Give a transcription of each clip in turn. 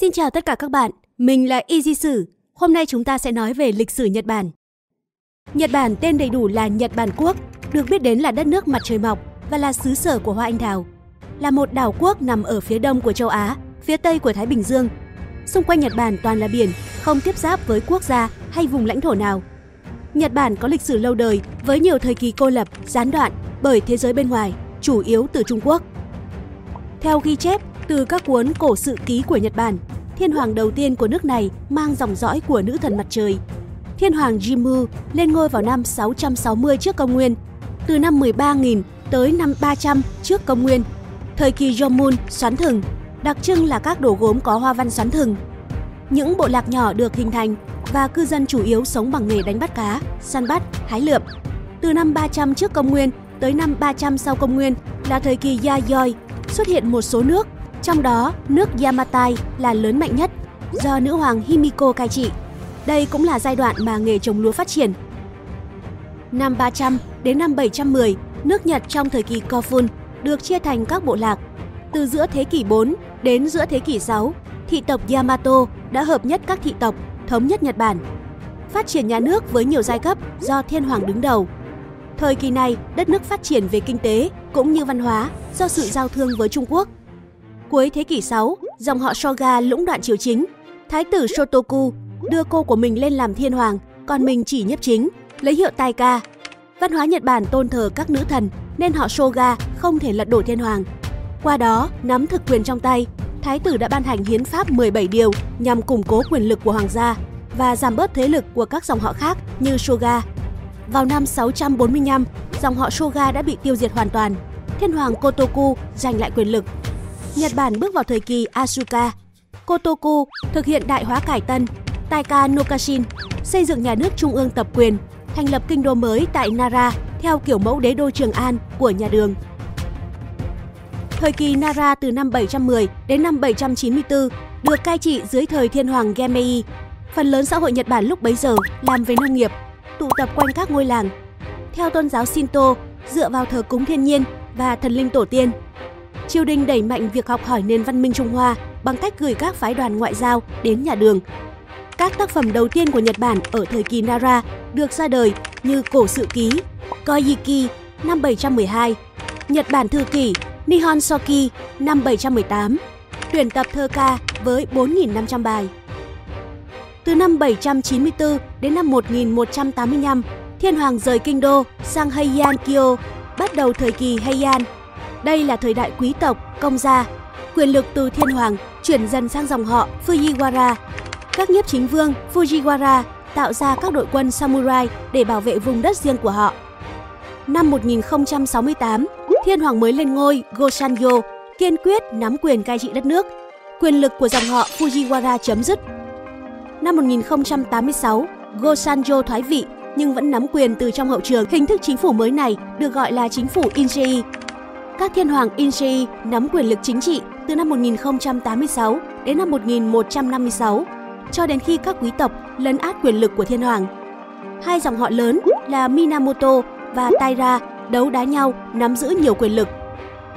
Xin chào tất cả các bạn, mình là Easy Sử. Hôm nay chúng ta sẽ nói về lịch sử Nhật Bản. Nhật Bản tên đầy đủ là Nhật Bản Quốc, được biết đến là đất nước mặt trời mọc và là xứ sở của hoa anh đào. Là một đảo quốc nằm ở phía đông của châu Á, phía tây của Thái Bình Dương. Xung quanh Nhật Bản toàn là biển, không tiếp giáp với quốc gia hay vùng lãnh thổ nào. Nhật Bản có lịch sử lâu đời với nhiều thời kỳ cô lập, gián đoạn bởi thế giới bên ngoài, chủ yếu từ Trung Quốc. Theo ghi chép từ các cuốn cổ sự ký của Nhật Bản, thiên hoàng đầu tiên của nước này mang dòng dõi của nữ thần mặt trời. Thiên hoàng Jimmu lên ngôi vào năm 660 trước công nguyên, từ năm 13.000 tới năm 300 trước công nguyên. Thời kỳ Jomun xoắn thừng, đặc trưng là các đồ gốm có hoa văn xoắn thừng. Những bộ lạc nhỏ được hình thành và cư dân chủ yếu sống bằng nghề đánh bắt cá, săn bắt, hái lượm. Từ năm 300 trước công nguyên tới năm 300 sau công nguyên là thời kỳ Yayoi, xuất hiện một số nước trong đó, nước Yamatai là lớn mạnh nhất do nữ hoàng Himiko cai trị. Đây cũng là giai đoạn mà nghề trồng lúa phát triển. Năm 300 đến năm 710, nước Nhật trong thời kỳ Kofun được chia thành các bộ lạc. Từ giữa thế kỷ 4 đến giữa thế kỷ 6, thị tộc Yamato đã hợp nhất các thị tộc, thống nhất Nhật Bản. Phát triển nhà nước với nhiều giai cấp do thiên hoàng đứng đầu. Thời kỳ này, đất nước phát triển về kinh tế cũng như văn hóa do sự giao thương với Trung Quốc. Cuối thế kỷ 6, dòng họ Shoga lũng đoạn triều chính. Thái tử Shotoku đưa cô của mình lên làm thiên hoàng, còn mình chỉ nhiếp chính, lấy hiệu Taika. Văn hóa Nhật Bản tôn thờ các nữ thần nên họ Shoga không thể lật đổ thiên hoàng. Qua đó, nắm thực quyền trong tay, Thái tử đã ban hành hiến pháp 17 điều nhằm củng cố quyền lực của hoàng gia và giảm bớt thế lực của các dòng họ khác như Shoga. Vào năm 645, dòng họ Shoga đã bị tiêu diệt hoàn toàn. Thiên hoàng Kotoku giành lại quyền lực Nhật Bản bước vào thời kỳ Asuka. Kotoku thực hiện đại hóa cải tân, Taika Nokashin xây dựng nhà nước trung ương tập quyền, thành lập kinh đô mới tại Nara theo kiểu mẫu đế đô Trường An của nhà Đường. Thời kỳ Nara từ năm 710 đến năm 794 được cai trị dưới thời thiên hoàng Gemei. Phần lớn xã hội Nhật Bản lúc bấy giờ làm về nông nghiệp, tụ tập quanh các ngôi làng. Theo tôn giáo Shinto, dựa vào thờ cúng thiên nhiên và thần linh tổ tiên, triều đình đẩy mạnh việc học hỏi nền văn minh Trung Hoa bằng cách gửi các phái đoàn ngoại giao đến nhà đường. Các tác phẩm đầu tiên của Nhật Bản ở thời kỳ Nara được ra đời như Cổ Sự Ký, Koyiki năm 712, Nhật Bản Thư Kỷ Nihon Soki năm 718, tuyển tập thơ ca với 4.500 bài. Từ năm 794 đến năm 1185, Thiên Hoàng rời kinh đô sang Heian Kyo, bắt đầu thời kỳ Heian đây là thời đại quý tộc, công gia. Quyền lực từ thiên hoàng chuyển dần sang dòng họ Fujiwara. Các nhiếp chính vương Fujiwara tạo ra các đội quân samurai để bảo vệ vùng đất riêng của họ. Năm 1068, thiên hoàng mới lên ngôi Gosanyo kiên quyết nắm quyền cai trị đất nước. Quyền lực của dòng họ Fujiwara chấm dứt. Năm 1086, Gosanjo thoái vị nhưng vẫn nắm quyền từ trong hậu trường. Hình thức chính phủ mới này được gọi là chính phủ Injei, các thiên hoàng Inshi nắm quyền lực chính trị từ năm 1086 đến năm 1156, cho đến khi các quý tộc lấn át quyền lực của thiên hoàng. Hai dòng họ lớn là Minamoto và Taira đấu đá nhau nắm giữ nhiều quyền lực.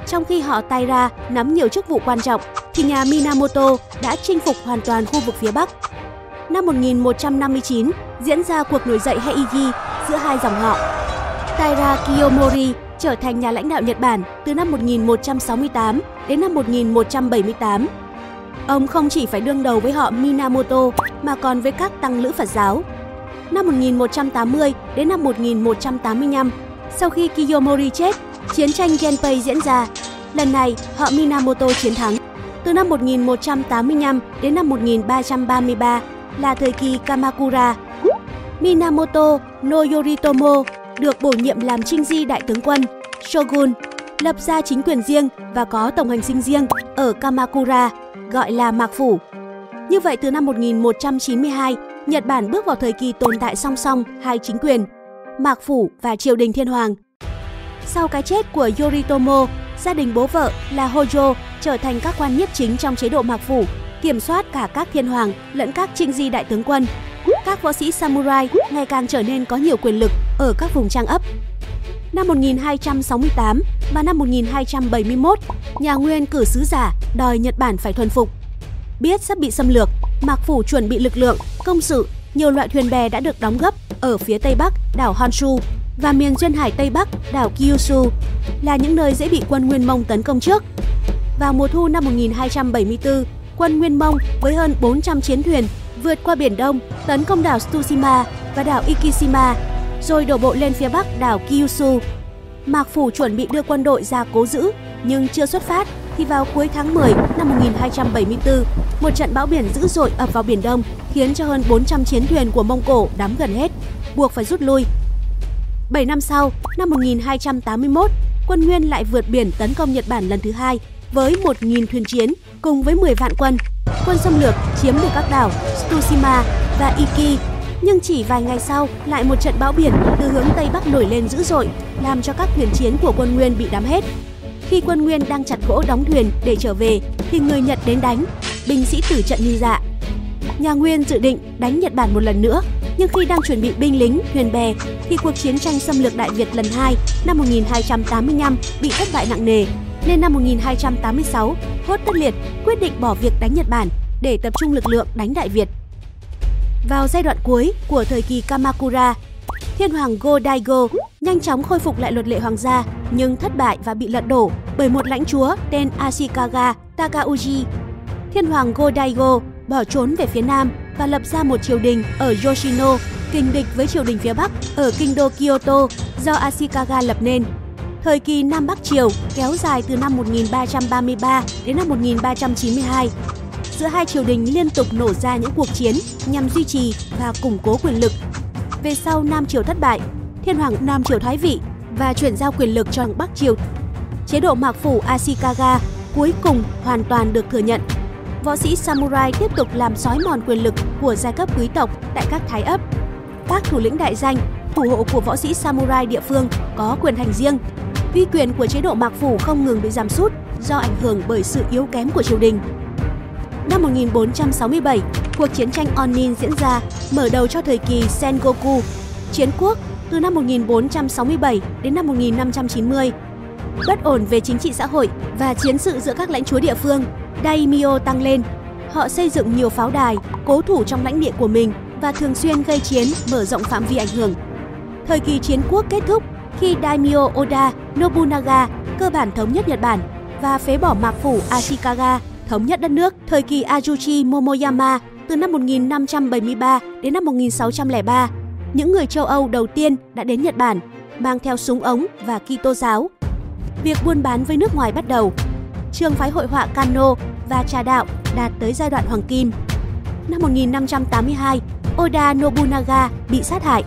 Trong khi họ Taira nắm nhiều chức vụ quan trọng, thì nhà Minamoto đã chinh phục hoàn toàn khu vực phía Bắc. Năm 1159 diễn ra cuộc nổi dậy Heiji giữa hai dòng họ. Taira Kiyomori trở thành nhà lãnh đạo Nhật Bản từ năm 1168 đến năm 1178. Ông không chỉ phải đương đầu với họ Minamoto mà còn với các tăng lữ Phật giáo. Năm 1180 đến năm 1185, sau khi Kiyomori chết, chiến tranh Genpei diễn ra. Lần này, họ Minamoto chiến thắng. Từ năm 1185 đến năm 1333 là thời kỳ Kamakura. Minamoto no Yoritomo được bổ nhiệm làm trinh di đại tướng quân, shogun, lập ra chính quyền riêng và có tổng hành sinh riêng ở Kamakura, gọi là Mạc Phủ. Như vậy từ năm 1192, Nhật Bản bước vào thời kỳ tồn tại song song hai chính quyền, Mạc Phủ và triều đình thiên hoàng. Sau cái chết của Yoritomo, gia đình bố vợ là Hojo trở thành các quan nhiếp chính trong chế độ Mạc Phủ, kiểm soát cả các thiên hoàng lẫn các trinh di đại tướng quân các võ sĩ samurai ngày càng trở nên có nhiều quyền lực ở các vùng trang ấp. Năm 1268 và năm 1271, nhà Nguyên cử sứ giả đòi Nhật Bản phải thuần phục. Biết sắp bị xâm lược, Mạc Phủ chuẩn bị lực lượng, công sự, nhiều loại thuyền bè đã được đóng gấp ở phía tây bắc đảo Honshu và miền duyên hải tây bắc đảo Kyushu là những nơi dễ bị quân Nguyên Mông tấn công trước. Vào mùa thu năm 1274, quân Nguyên Mông với hơn 400 chiến thuyền vượt qua biển Đông tấn công đảo Tsushima và đảo Ikishima, rồi đổ bộ lên phía bắc đảo Kyushu. Mạc Phủ chuẩn bị đưa quân đội ra cố giữ, nhưng chưa xuất phát thì vào cuối tháng 10 năm 1274, một trận bão biển dữ dội ập vào Biển Đông khiến cho hơn 400 chiến thuyền của Mông Cổ đắm gần hết, buộc phải rút lui. 7 năm sau, năm 1281, quân Nguyên lại vượt biển tấn công Nhật Bản lần thứ hai với 1.000 thuyền chiến cùng với 10 vạn quân. Quân xâm lược chiếm được các đảo Tsushima và Iki. Nhưng chỉ vài ngày sau, lại một trận bão biển từ hướng Tây Bắc nổi lên dữ dội, làm cho các thuyền chiến của quân Nguyên bị đắm hết. Khi quân Nguyên đang chặt gỗ đóng thuyền để trở về, thì người Nhật đến đánh, binh sĩ tử trận như dạ. Nhà Nguyên dự định đánh Nhật Bản một lần nữa, nhưng khi đang chuẩn bị binh lính, thuyền bè, thì cuộc chiến tranh xâm lược Đại Việt lần 2 năm 1285 bị thất bại nặng nề nên năm 1286 Hốt Tất Liệt quyết định bỏ việc đánh Nhật Bản để tập trung lực lượng đánh Đại Việt. Vào giai đoạn cuối của thời kỳ Kamakura, Thiên hoàng Go Daigo nhanh chóng khôi phục lại luật lệ hoàng gia nhưng thất bại và bị lật đổ bởi một lãnh chúa tên Ashikaga Takauji. Thiên hoàng Go Daigo bỏ trốn về phía nam và lập ra một triều đình ở Yoshino, kình địch với triều đình phía Bắc ở kinh đô Kyoto do Ashikaga lập nên. Thời kỳ Nam Bắc Triều kéo dài từ năm 1333 đến năm 1392. Giữa hai triều đình liên tục nổ ra những cuộc chiến nhằm duy trì và củng cố quyền lực. Về sau Nam Triều thất bại, Thiên hoàng Nam Triều thoái vị và chuyển giao quyền lực cho Bắc Triều. Chế độ mạc phủ Ashikaga cuối cùng hoàn toàn được thừa nhận. Võ sĩ samurai tiếp tục làm sói mòn quyền lực của giai cấp quý tộc tại các thái ấp. Các thủ lĩnh đại danh, thủ hộ của võ sĩ samurai địa phương có quyền hành riêng uy quyền của chế độ Mạc Phủ không ngừng bị giảm sút do ảnh hưởng bởi sự yếu kém của triều đình. Năm 1467, cuộc chiến tranh Onin diễn ra, mở đầu cho thời kỳ Sengoku, chiến quốc từ năm 1467 đến năm 1590. Bất ổn về chính trị xã hội và chiến sự giữa các lãnh chúa địa phương, daimyo tăng lên. Họ xây dựng nhiều pháo đài, cố thủ trong lãnh địa của mình và thường xuyên gây chiến, mở rộng phạm vi ảnh hưởng. Thời kỳ chiến quốc kết thúc khi Daimyo Oda Nobunaga cơ bản thống nhất Nhật Bản và phế bỏ mạc phủ Ashikaga thống nhất đất nước thời kỳ Ajuchi Momoyama từ năm 1573 đến năm 1603. Những người châu Âu đầu tiên đã đến Nhật Bản mang theo súng ống và Kitô giáo. Việc buôn bán với nước ngoài bắt đầu. Trường phái hội họa Kano và trà đạo đạt tới giai đoạn hoàng kim. Năm 1582, Oda Nobunaga bị sát hại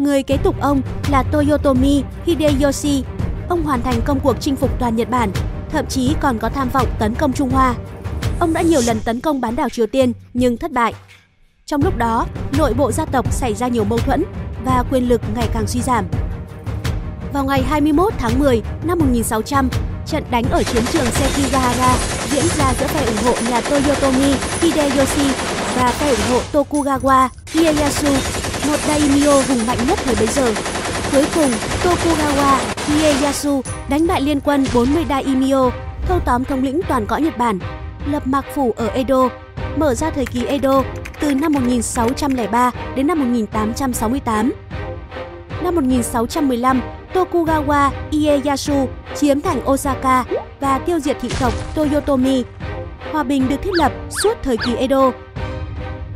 Người kế tục ông là Toyotomi Hideyoshi. Ông hoàn thành công cuộc chinh phục toàn Nhật Bản, thậm chí còn có tham vọng tấn công Trung Hoa. Ông đã nhiều lần tấn công bán đảo Triều Tiên nhưng thất bại. Trong lúc đó, nội bộ gia tộc xảy ra nhiều mâu thuẫn và quyền lực ngày càng suy giảm. Vào ngày 21 tháng 10 năm 1600, trận đánh ở chiến trường Sekigahara diễn ra giữa phe ủng hộ nhà Toyotomi Hideyoshi và phe ủng hộ Tokugawa Ieyasu một daimyo hùng mạnh nhất thời bấy giờ. Cuối cùng, Tokugawa Ieyasu đánh bại liên quân 40 daimyo, thâu tóm thống lĩnh toàn cõi Nhật Bản, lập mạc phủ ở Edo, mở ra thời kỳ Edo từ năm 1603 đến năm 1868. Năm 1615, Tokugawa Ieyasu chiếm thành Osaka và tiêu diệt thị tộc Toyotomi. Hòa bình được thiết lập suốt thời kỳ Edo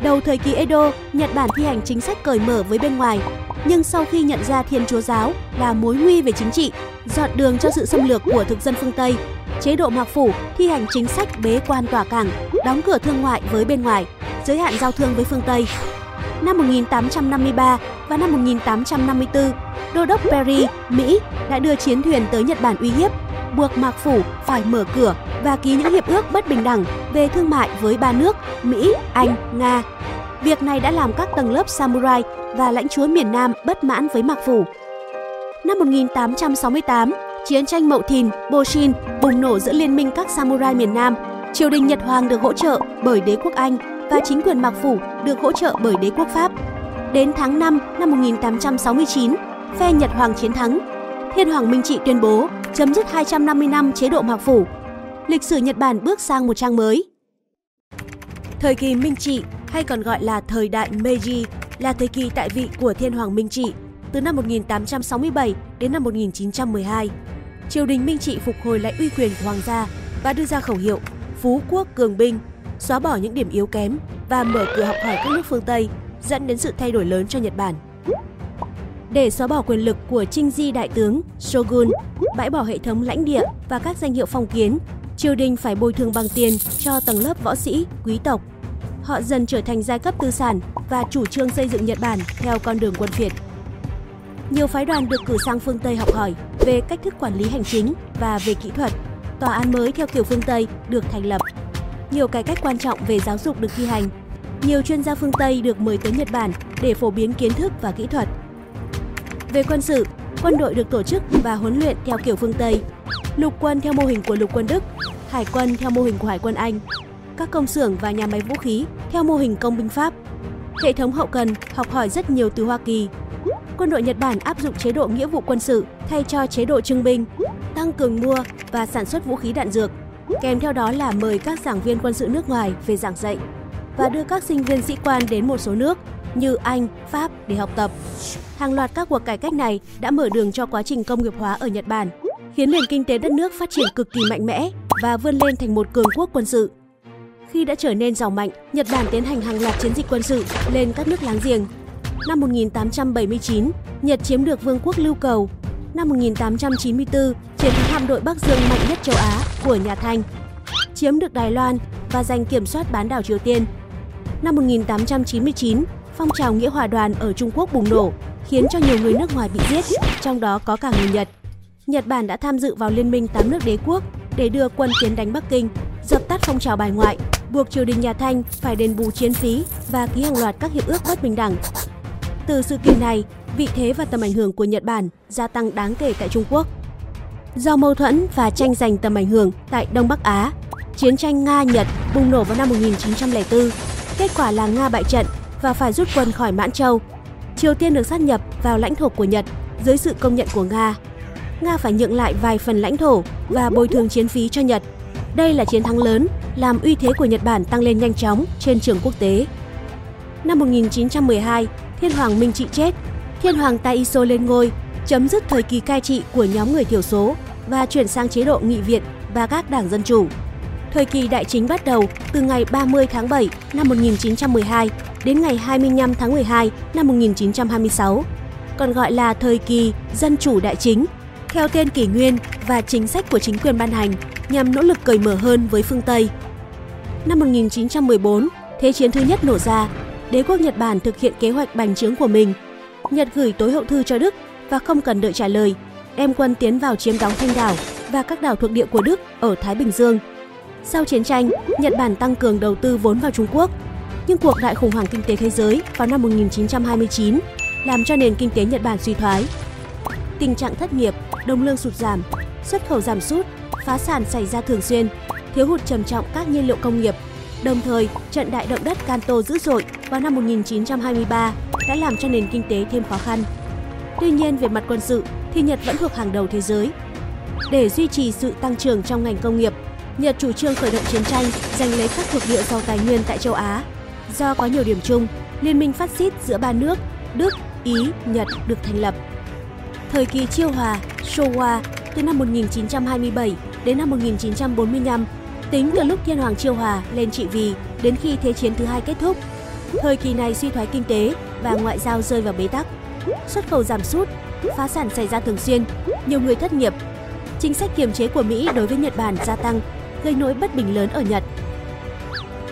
Đầu thời kỳ Edo, Nhật Bản thi hành chính sách cởi mở với bên ngoài, nhưng sau khi nhận ra Thiên Chúa giáo là mối nguy về chính trị, dọn đường cho sự xâm lược của thực dân phương Tây, chế độ Mạc Phủ thi hành chính sách bế quan tỏa cảng, đóng cửa thương ngoại với bên ngoài, giới hạn giao thương với phương Tây. Năm 1853 và năm 1854, Đô đốc Perry, Mỹ đã đưa chiến thuyền tới Nhật Bản uy hiếp, buộc Mạc Phủ phải mở cửa và ký những hiệp ước bất bình đẳng về thương mại với ba nước Mỹ, Anh, Nga. Việc này đã làm các tầng lớp samurai và lãnh chúa miền Nam bất mãn với Mạc Phủ. Năm 1868, chiến tranh Mậu Thìn, Boshin bùng nổ giữa liên minh các samurai miền Nam. Triều đình Nhật Hoàng được hỗ trợ bởi đế quốc Anh và chính quyền Mạc Phủ được hỗ trợ bởi đế quốc Pháp. Đến tháng 5 năm 1869, phe Nhật Hoàng chiến thắng. Thiên Hoàng Minh Trị tuyên bố chấm dứt 250 năm chế độ Mạc Phủ lịch sử Nhật Bản bước sang một trang mới. Thời kỳ Minh Trị hay còn gọi là thời đại Meiji là thời kỳ tại vị của Thiên Hoàng Minh Trị từ năm 1867 đến năm 1912. Triều đình Minh Trị phục hồi lại uy quyền của hoàng gia và đưa ra khẩu hiệu Phú quốc cường binh, xóa bỏ những điểm yếu kém và mở cửa học hỏi các nước phương Tây, dẫn đến sự thay đổi lớn cho Nhật Bản. Để xóa bỏ quyền lực của Trinh Di đại tướng Shogun, bãi bỏ hệ thống lãnh địa và các danh hiệu phong kiến, triều đình phải bồi thường bằng tiền cho tầng lớp võ sĩ, quý tộc. Họ dần trở thành giai cấp tư sản và chủ trương xây dựng Nhật Bản theo con đường quân phiệt. Nhiều phái đoàn được cử sang phương Tây học hỏi về cách thức quản lý hành chính và về kỹ thuật. Tòa án mới theo kiểu phương Tây được thành lập. Nhiều cải cách quan trọng về giáo dục được thi hành. Nhiều chuyên gia phương Tây được mời tới Nhật Bản để phổ biến kiến thức và kỹ thuật. Về quân sự, quân đội được tổ chức và huấn luyện theo kiểu phương Tây. Lục quân theo mô hình của lục quân Đức, hải quân theo mô hình của hải quân Anh, các công xưởng và nhà máy vũ khí theo mô hình công binh Pháp. Hệ thống hậu cần học hỏi rất nhiều từ Hoa Kỳ. Quân đội Nhật Bản áp dụng chế độ nghĩa vụ quân sự thay cho chế độ trưng binh, tăng cường mua và sản xuất vũ khí đạn dược. Kèm theo đó là mời các giảng viên quân sự nước ngoài về giảng dạy và đưa các sinh viên sĩ quan đến một số nước như Anh, Pháp để học tập. Hàng loạt các cuộc cải cách này đã mở đường cho quá trình công nghiệp hóa ở Nhật Bản, khiến nền kinh tế đất nước phát triển cực kỳ mạnh mẽ và vươn lên thành một cường quốc quân sự. Khi đã trở nên giàu mạnh, Nhật Bản tiến hành hàng loạt chiến dịch quân sự lên các nước láng giềng. Năm 1879, Nhật chiếm được Vương quốc Lưu Cầu. Năm 1894, chiến thắng hạm đội Bắc Dương mạnh nhất châu Á của nhà Thanh. Chiếm được Đài Loan và giành kiểm soát bán đảo Triều Tiên. Năm 1899, phong trào nghĩa hòa đoàn ở Trung Quốc bùng nổ, khiến cho nhiều người nước ngoài bị giết, trong đó có cả người Nhật. Nhật Bản đã tham dự vào liên minh 8 nước đế quốc để đưa quân tiến đánh Bắc Kinh, dập tắt phong trào bài ngoại, buộc triều đình nhà Thanh phải đền bù chiến phí và ký hàng loạt các hiệp ước bất bình đẳng. Từ sự kiện này, vị thế và tầm ảnh hưởng của Nhật Bản gia tăng đáng kể tại Trung Quốc. Do mâu thuẫn và tranh giành tầm ảnh hưởng tại Đông Bắc Á, chiến tranh Nga-Nhật bùng nổ vào năm 1904. Kết quả là Nga bại trận và phải rút quân khỏi Mãn Châu. Triều Tiên được sát nhập vào lãnh thổ của Nhật dưới sự công nhận của Nga. Nga phải nhượng lại vài phần lãnh thổ và bồi thường chiến phí cho Nhật. Đây là chiến thắng lớn, làm uy thế của Nhật Bản tăng lên nhanh chóng trên trường quốc tế. Năm 1912, Thiên Hoàng Minh Trị chết, Thiên Hoàng Taiso lên ngôi, chấm dứt thời kỳ cai trị của nhóm người thiểu số và chuyển sang chế độ nghị viện và các đảng Dân Chủ. Thời kỳ đại chính bắt đầu từ ngày 30 tháng 7 năm 1912 đến ngày 25 tháng 12 năm 1926, còn gọi là thời kỳ Dân chủ đại chính, theo tên kỷ nguyên và chính sách của chính quyền ban hành nhằm nỗ lực cởi mở hơn với phương Tây. Năm 1914, Thế chiến thứ nhất nổ ra, đế quốc Nhật Bản thực hiện kế hoạch bành trướng của mình. Nhật gửi tối hậu thư cho Đức và không cần đợi trả lời, đem quân tiến vào chiếm đóng Thanh đảo và các đảo thuộc địa của Đức ở Thái Bình Dương. Sau chiến tranh, Nhật Bản tăng cường đầu tư vốn vào Trung Quốc nhưng cuộc đại khủng hoảng kinh tế thế giới vào năm 1929 làm cho nền kinh tế Nhật Bản suy thoái. Tình trạng thất nghiệp, đồng lương sụt giảm, xuất khẩu giảm sút, phá sản xảy ra thường xuyên, thiếu hụt trầm trọng các nhiên liệu công nghiệp. Đồng thời, trận đại động đất Kanto dữ dội vào năm 1923 đã làm cho nền kinh tế thêm khó khăn. Tuy nhiên, về mặt quân sự thì Nhật vẫn thuộc hàng đầu thế giới. Để duy trì sự tăng trưởng trong ngành công nghiệp, Nhật chủ trương khởi động chiến tranh giành lấy các thuộc địa giàu tài nguyên tại châu Á Do có nhiều điểm chung, Liên minh phát xít giữa ba nước Đức, Ý, Nhật được thành lập. Thời kỳ chiêu hòa, Showa từ năm 1927 đến năm 1945, tính từ lúc Thiên Hoàng Chiêu Hòa lên trị vì đến khi Thế chiến thứ hai kết thúc. Thời kỳ này suy thoái kinh tế và ngoại giao rơi vào bế tắc. Xuất khẩu giảm sút, phá sản xảy ra thường xuyên, nhiều người thất nghiệp. Chính sách kiềm chế của Mỹ đối với Nhật Bản gia tăng, gây nỗi bất bình lớn ở Nhật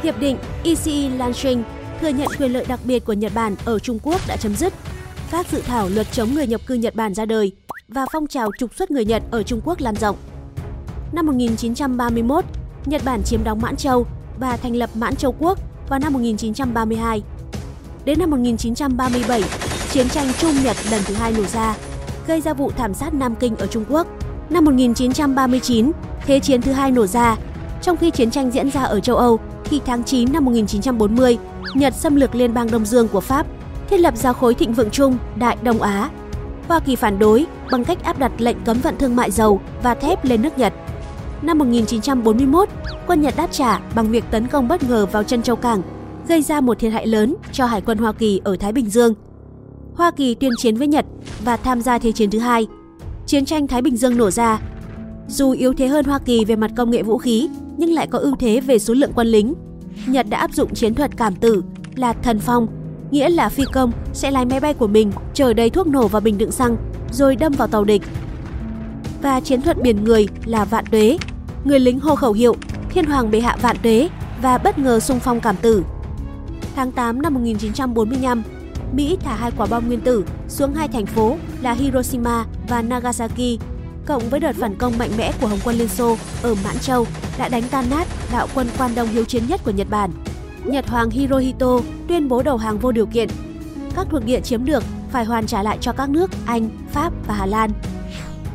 Hiệp định ECE Lansing thừa nhận quyền lợi đặc biệt của Nhật Bản ở Trung Quốc đã chấm dứt. Các dự thảo luật chống người nhập cư Nhật Bản ra đời và phong trào trục xuất người Nhật ở Trung Quốc lan rộng. Năm 1931, Nhật Bản chiếm đóng Mãn Châu và thành lập Mãn Châu Quốc vào năm 1932. Đến năm 1937, chiến tranh Trung Nhật lần thứ hai nổ ra, gây ra vụ thảm sát Nam Kinh ở Trung Quốc. Năm 1939, Thế chiến thứ hai nổ ra, trong khi chiến tranh diễn ra ở châu Âu thì tháng 9 năm 1940, Nhật xâm lược liên bang Đông Dương của Pháp, thiết lập ra khối thịnh vượng chung Đại Đông Á. Hoa Kỳ phản đối bằng cách áp đặt lệnh cấm vận thương mại dầu và thép lên nước Nhật. Năm 1941, quân Nhật đáp trả bằng việc tấn công bất ngờ vào chân châu cảng, gây ra một thiệt hại lớn cho Hải quân Hoa Kỳ ở Thái Bình Dương. Hoa Kỳ tuyên chiến với Nhật và tham gia Thế chiến thứ hai. Chiến tranh Thái Bình Dương nổ ra. Dù yếu thế hơn Hoa Kỳ về mặt công nghệ vũ khí, nhưng lại có ưu thế về số lượng quân lính. Nhật đã áp dụng chiến thuật cảm tử là thần phong, nghĩa là phi công sẽ lái máy bay của mình chở đầy thuốc nổ và bình đựng xăng rồi đâm vào tàu địch. Và chiến thuật biển người là vạn tuế, người lính hô khẩu hiệu Thiên Hoàng bệ hạ vạn tuế và bất ngờ xung phong cảm tử. Tháng 8 năm 1945, Mỹ thả hai quả bom nguyên tử xuống hai thành phố là Hiroshima và Nagasaki, cộng với đợt phản công mạnh mẽ của Hồng quân Liên Xô ở Mãn Châu đã đánh tan nát đạo quân quan đông hiếu chiến nhất của Nhật Bản. Nhật Hoàng Hirohito tuyên bố đầu hàng vô điều kiện. Các thuộc địa chiếm được phải hoàn trả lại cho các nước Anh, Pháp và Hà Lan.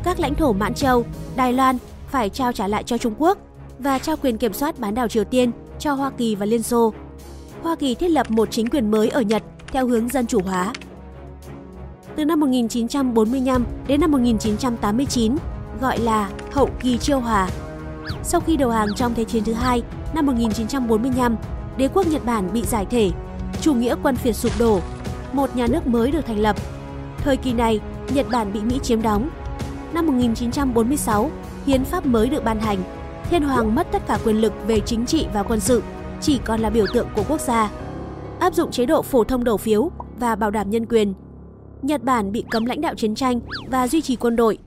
Các lãnh thổ Mãn Châu, Đài Loan phải trao trả lại cho Trung Quốc và trao quyền kiểm soát bán đảo Triều Tiên cho Hoa Kỳ và Liên Xô. Hoa Kỳ thiết lập một chính quyền mới ở Nhật theo hướng dân chủ hóa. Từ năm 1945 đến năm 1989, gọi là hậu kỳ chiêu hòa. Sau khi đầu hàng trong Thế chiến thứ hai, năm 1945, đế quốc Nhật Bản bị giải thể, chủ nghĩa quân phiệt sụp đổ, một nhà nước mới được thành lập. Thời kỳ này, Nhật Bản bị Mỹ chiếm đóng. Năm 1946, hiến pháp mới được ban hành. Thiên hoàng mất tất cả quyền lực về chính trị và quân sự, chỉ còn là biểu tượng của quốc gia. Áp dụng chế độ phổ thông đầu phiếu và bảo đảm nhân quyền. Nhật Bản bị cấm lãnh đạo chiến tranh và duy trì quân đội.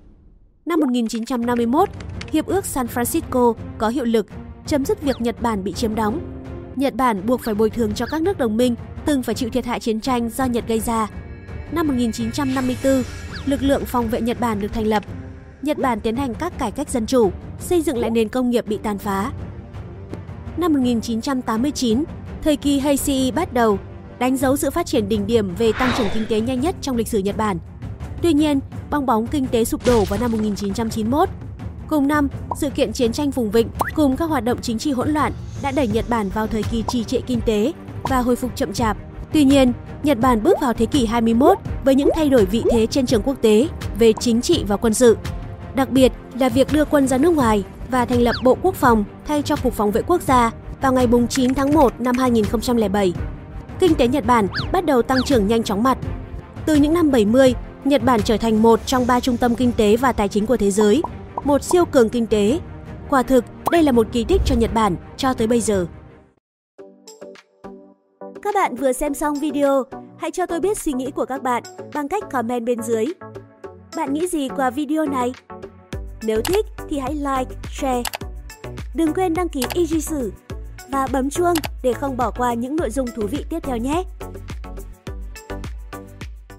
Năm 1951, Hiệp ước San Francisco có hiệu lực, chấm dứt việc Nhật Bản bị chiếm đóng. Nhật Bản buộc phải bồi thường cho các nước đồng minh từng phải chịu thiệt hại chiến tranh do Nhật gây ra. Năm 1954, lực lượng phòng vệ Nhật Bản được thành lập. Nhật Bản tiến hành các cải cách dân chủ, xây dựng lại nền công nghiệp bị tàn phá. Năm 1989, thời kỳ Heisei bắt đầu, đánh dấu sự phát triển đỉnh điểm về tăng trưởng kinh tế nhanh nhất trong lịch sử Nhật Bản. Tuy nhiên, bong bóng kinh tế sụp đổ vào năm 1991. Cùng năm, sự kiện chiến tranh vùng vịnh cùng các hoạt động chính trị hỗn loạn đã đẩy Nhật Bản vào thời kỳ trì trệ kinh tế và hồi phục chậm chạp. Tuy nhiên, Nhật Bản bước vào thế kỷ 21 với những thay đổi vị thế trên trường quốc tế về chính trị và quân sự. Đặc biệt là việc đưa quân ra nước ngoài và thành lập Bộ Quốc phòng thay cho Cục Phòng vệ Quốc gia vào ngày 9 tháng 1 năm 2007. Kinh tế Nhật Bản bắt đầu tăng trưởng nhanh chóng mặt. Từ những năm 70, Nhật Bản trở thành một trong ba trung tâm kinh tế và tài chính của thế giới, một siêu cường kinh tế. Quả thực, đây là một kỳ tích cho Nhật Bản cho tới bây giờ. Các bạn vừa xem xong video, hãy cho tôi biết suy nghĩ của các bạn bằng cách comment bên dưới. Bạn nghĩ gì qua video này? Nếu thích thì hãy like, share. Đừng quên đăng ký Easy Sử và bấm chuông để không bỏ qua những nội dung thú vị tiếp theo nhé.